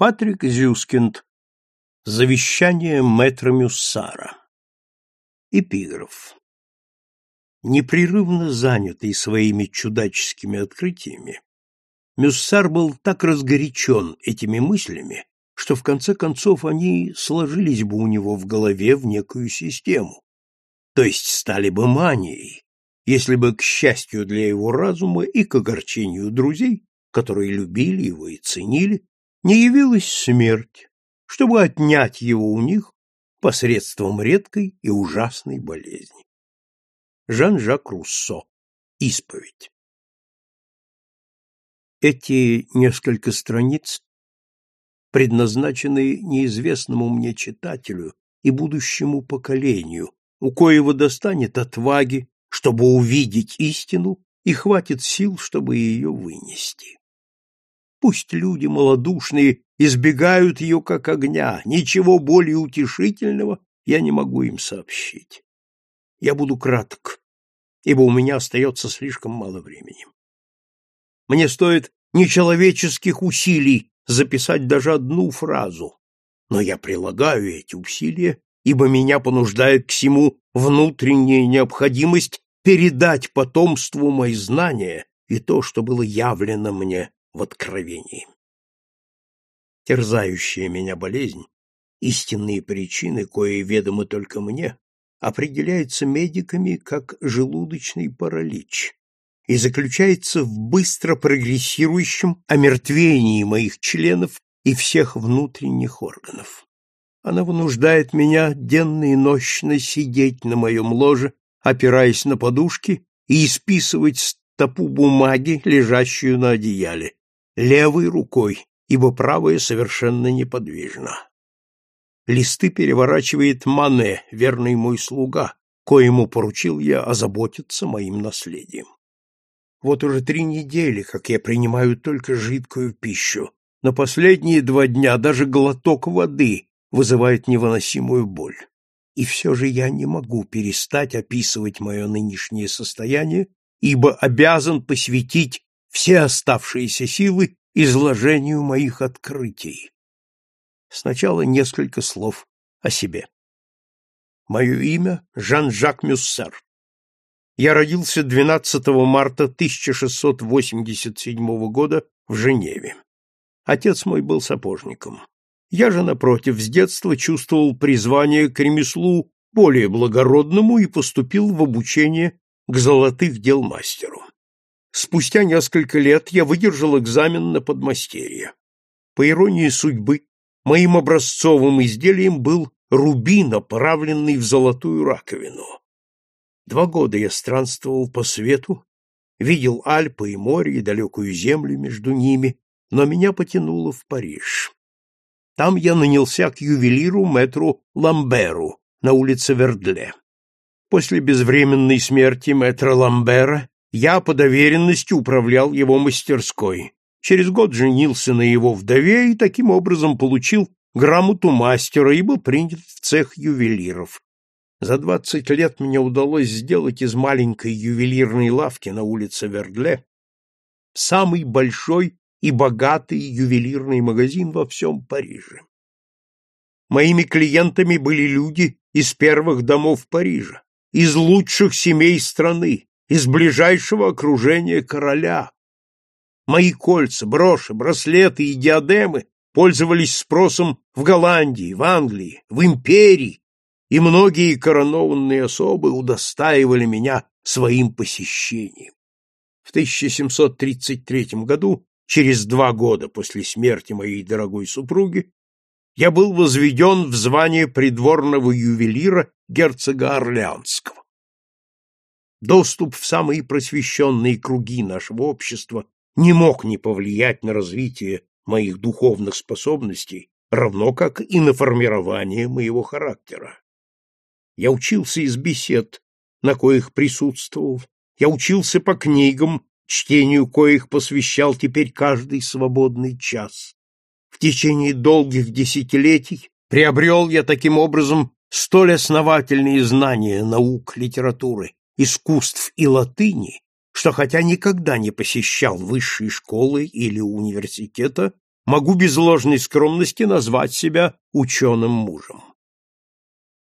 Патрик Зюскинд. Завещание мэтра Мюссара. Эпиграф. Непрерывно занятый своими чудаческими открытиями, Мюссар был так разгорячен этими мыслями, что в конце концов они сложились бы у него в голове в некую систему, то есть стали бы манией, если бы, к счастью для его разума и к огорчению друзей, которые любили его и ценили, не явилась смерть, чтобы отнять его у них посредством редкой и ужасной болезни. Жан-Жак Руссо. Исповедь. Эти несколько страниц предназначены неизвестному мне читателю и будущему поколению, у коего достанет отваги, чтобы увидеть истину, и хватит сил, чтобы ее вынести. Пусть люди малодушные избегают ее как огня, ничего более утешительного я не могу им сообщить. Я буду краток, ибо у меня остается слишком мало времени. Мне стоит нечеловеческих усилий записать даже одну фразу, но я прилагаю эти усилия, ибо меня понуждает к всему внутренняя необходимость передать потомству мои знания и то, что было явлено мне в откровении. Терзающая меня болезнь, истинные причины, кои ведомы только мне, определяется медиками как желудочный паралич и заключается в быстро прогрессирующем омертвении моих членов и всех внутренних органов. Она вынуждает меня денно и нощно сидеть на моем ложе, опираясь на подушки и исписывать стопу бумаги, лежащую на одеяле, левой рукой, ибо правая совершенно неподвижна. Листы переворачивает Мане, верный мой слуга, коему поручил я озаботиться моим наследием. Вот уже три недели, как я принимаю только жидкую пищу, но последние два дня даже глоток воды вызывает невыносимую боль. И все же я не могу перестать описывать мое нынешнее состояние, ибо обязан посвятить все оставшиеся силы изложению моих открытий. Сначала несколько слов о себе. Мое имя Жан-Жак Мюссер. Я родился 12 марта 1687 года в Женеве. Отец мой был сапожником. Я же, напротив, с детства чувствовал призвание к ремеслу более благородному и поступил в обучение к золотых дел мастеру. Спустя несколько лет я выдержал экзамен на подмастерье. По иронии судьбы, моим образцовым изделием был рубин, оправленный в золотую раковину. Два года я странствовал по свету, видел Альпы и море и далекую землю между ними, но меня потянуло в Париж. Там я нанялся к ювелиру Метру Ламберу на улице Вердле. После безвременной смерти Метра Ламбера я по доверенности управлял его мастерской. Через год женился на его вдове и таким образом получил грамоту мастера и был принят в цех ювелиров. За двадцать лет мне удалось сделать из маленькой ювелирной лавки на улице Вердле самый большой и богатый ювелирный магазин во всем Париже. Моими клиентами были люди из первых домов Парижа, из лучших семей страны, из ближайшего окружения короля. Мои кольца, броши, браслеты и диадемы пользовались спросом в Голландии, в Англии, в империи, и многие коронованные особы удостаивали меня своим посещением. В 1733 году, через два года после смерти моей дорогой супруги, я был возведен в звание придворного ювелира герцога Орлеанского доступ в самые просвещенные круги нашего общества не мог не повлиять на развитие моих духовных способностей, равно как и на формирование моего характера. Я учился из бесед, на коих присутствовал, я учился по книгам, чтению коих посвящал теперь каждый свободный час. В течение долгих десятилетий приобрел я таким образом столь основательные знания наук литературы, искусств и латыни, что хотя никогда не посещал высшей школы или университета, могу без ложной скромности назвать себя ученым мужем.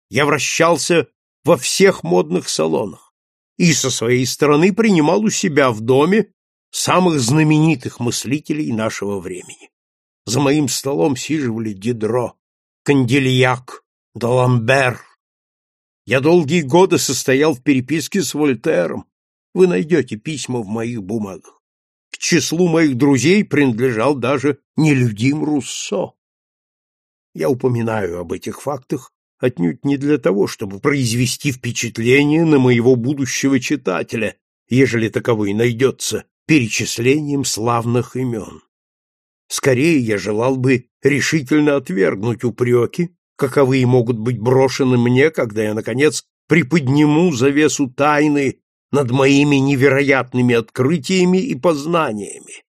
Я вращался во всех модных салонах и со своей стороны принимал у себя в доме самых знаменитых мыслителей нашего времени. За моим столом сиживали Дидро, Кандильяк, Даламбер, я долгие годы состоял в переписке с Вольтером. Вы найдете письма в моих бумагах. К числу моих друзей принадлежал даже нелюдим Руссо. Я упоминаю об этих фактах отнюдь не для того, чтобы произвести впечатление на моего будущего читателя, ежели таковой найдется, перечислением славных имен. Скорее я желал бы решительно отвергнуть упреки, Каковы и могут быть брошены мне, когда я, наконец, приподниму завесу тайны над моими невероятными открытиями и познаниями,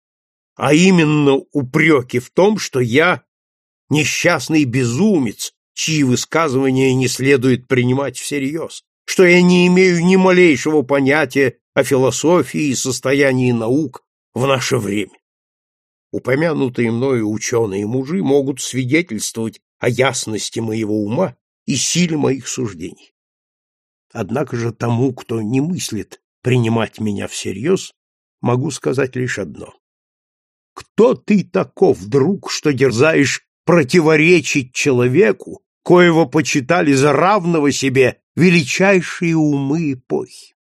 а именно упреки в том, что я несчастный безумец, чьи высказывания не следует принимать всерьез, что я не имею ни малейшего понятия о философии и состоянии наук в наше время. Упомянутые мною ученые мужи могут свидетельствовать о ясности моего ума и силе моих суждений. Однако же тому, кто не мыслит принимать меня всерьез, могу сказать лишь одно. Кто ты таков, друг, что дерзаешь противоречить человеку, коего почитали за равного себе величайшие умы эпохи?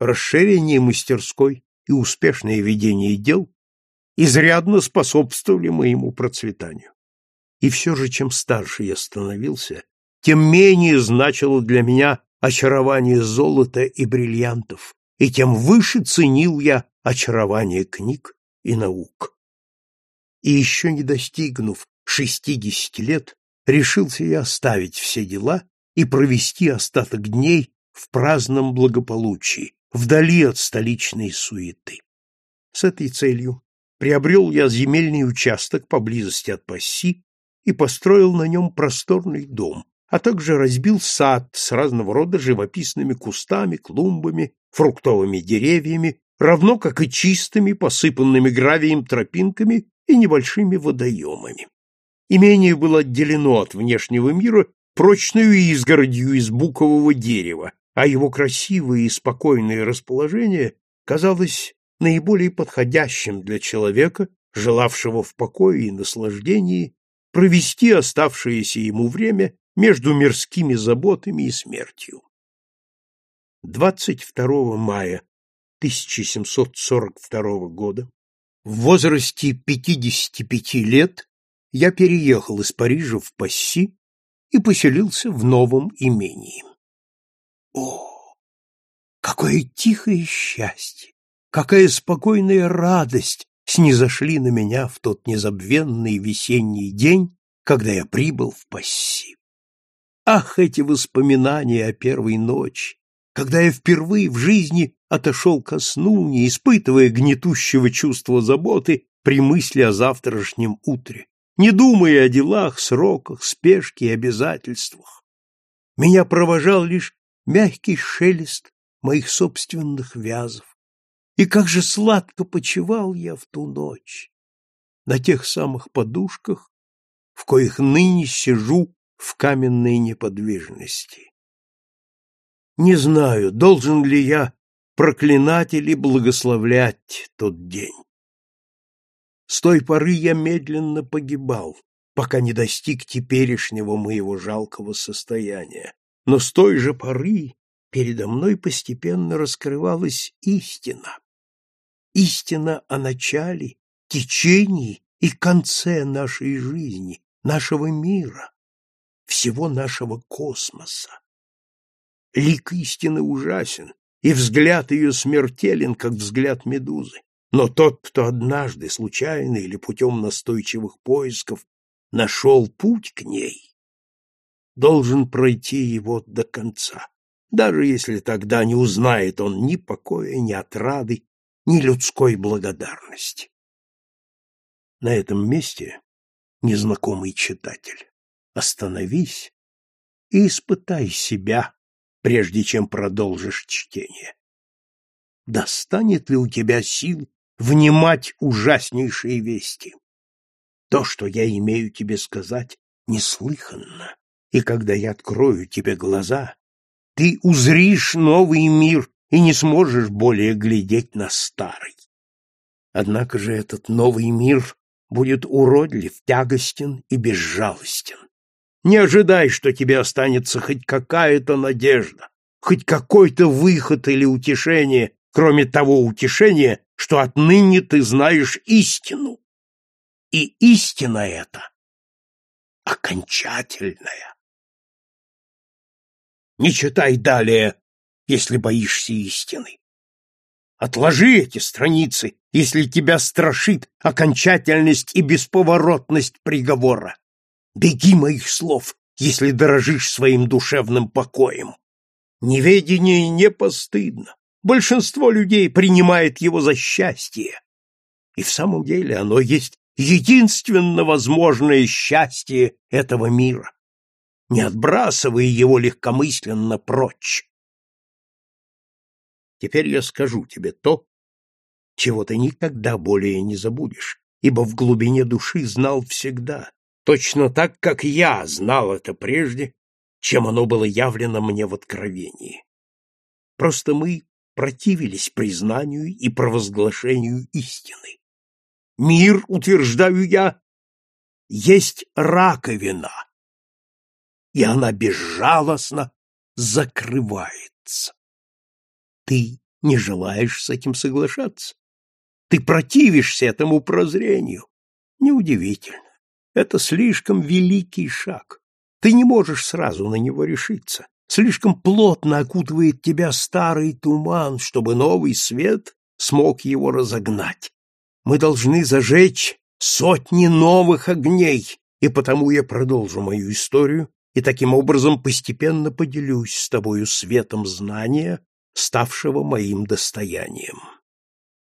Расширение мастерской и успешное ведение дел изрядно способствовали моему процветанию. И все же, чем старше я становился, тем менее значило для меня очарование золота и бриллиантов, и тем выше ценил я очарование книг и наук. И еще не достигнув шестидесяти лет, решился я оставить все дела и провести остаток дней в праздном благополучии, вдали от столичной суеты. С этой целью приобрел я земельный участок поблизости от Пасси и построил на нем просторный дом, а также разбил сад с разного рода живописными кустами, клумбами, фруктовыми деревьями, равно как и чистыми, посыпанными гравием тропинками и небольшими водоемами. Имение было отделено от внешнего мира прочную изгородью из букового дерева, а его красивое и спокойное расположение казалось наиболее подходящим для человека, желавшего в покое и наслаждении провести оставшееся ему время между мирскими заботами и смертью. 22 мая 1742 года в возрасте 55 лет я переехал из Парижа в Пасси и поселился в новом имении. О, какое тихое счастье! Какая спокойная радость снизошли на меня в тот незабвенный весенний день, когда я прибыл в Пасси. Ах, эти воспоминания о первой ночи, когда я впервые в жизни отошел ко сну, не испытывая гнетущего чувства заботы при мысли о завтрашнем утре, не думая о делах, сроках, спешке и обязательствах. Меня провожал лишь мягкий шелест моих собственных вязов, и как же сладко почивал я в ту ночь на тех самых подушках, в коих ныне сижу в каменной неподвижности. Не знаю, должен ли я проклинать или благословлять тот день. С той поры я медленно погибал, пока не достиг теперешнего моего жалкого состояния. Но с той же поры передо мной постепенно раскрывалась истина. Истина о начале, течении и конце нашей жизни, нашего мира, всего нашего космоса. Лик истины ужасен, и взгляд ее смертелен, как взгляд медузы. Но тот, кто однажды, случайно или путем настойчивых поисков, нашел путь к ней, должен пройти его до конца даже если тогда не узнает он ни покоя, ни отрады, ни людской благодарности. На этом месте, незнакомый читатель, остановись и испытай себя, прежде чем продолжишь чтение. Достанет ли у тебя сил внимать ужаснейшие вести? То, что я имею тебе сказать, неслыханно, и когда я открою тебе глаза, ты узришь новый мир и не сможешь более глядеть на старый. Однако же этот новый мир будет уродлив, тягостен и безжалостен. Не ожидай, что тебе останется хоть какая-то надежда, хоть какой-то выход или утешение, кроме того утешения, что отныне ты знаешь истину. И истина эта окончательная. Не читай далее, если боишься истины. Отложи эти страницы, если тебя страшит окончательность и бесповоротность приговора. Беги моих слов, если дорожишь своим душевным покоем. Неведение не постыдно. Большинство людей принимает его за счастье. И в самом деле оно есть единственно возможное счастье этого мира не отбрасывай его легкомысленно прочь. Теперь я скажу тебе то, чего ты никогда более не забудешь, ибо в глубине души знал всегда, точно так, как я знал это прежде, чем оно было явлено мне в откровении. Просто мы противились признанию и провозглашению истины. Мир, утверждаю я, есть раковина, и она безжалостно закрывается. Ты не желаешь с этим соглашаться. Ты противишься этому прозрению. Неудивительно. Это слишком великий шаг. Ты не можешь сразу на него решиться. Слишком плотно окутывает тебя старый туман, чтобы новый свет смог его разогнать. Мы должны зажечь сотни новых огней, и потому я продолжу мою историю и таким образом постепенно поделюсь с тобою светом знания, ставшего моим достоянием.